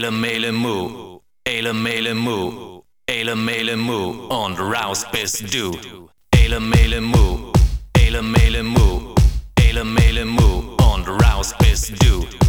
Ale male mu. ale male mu. ale male mu. On rouse best do. Ale male mu. ale male mu. ale male mu. On rouse best do.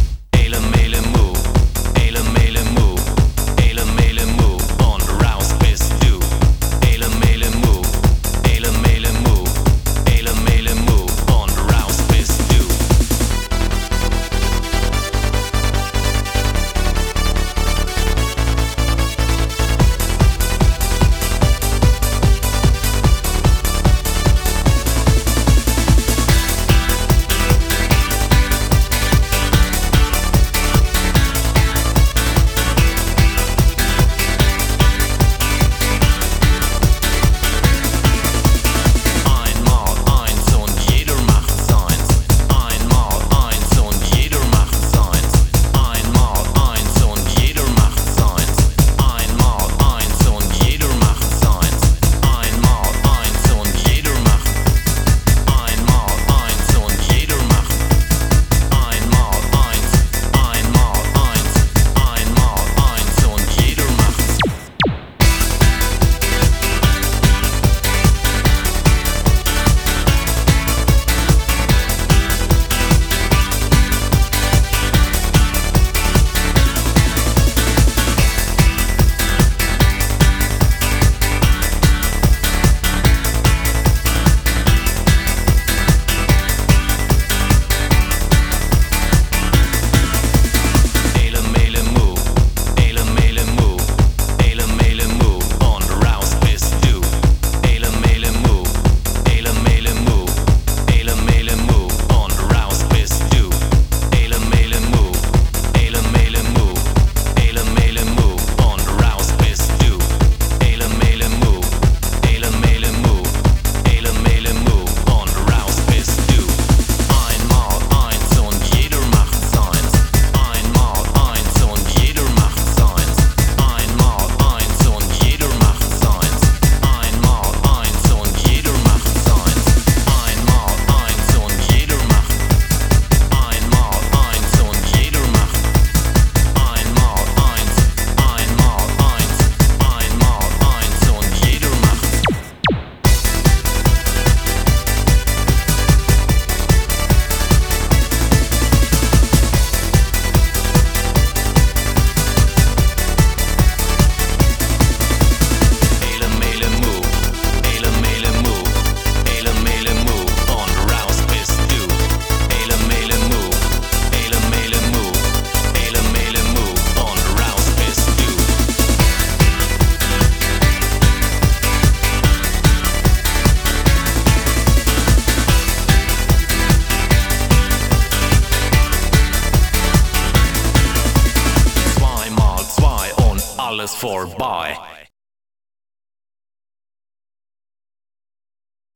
For buy.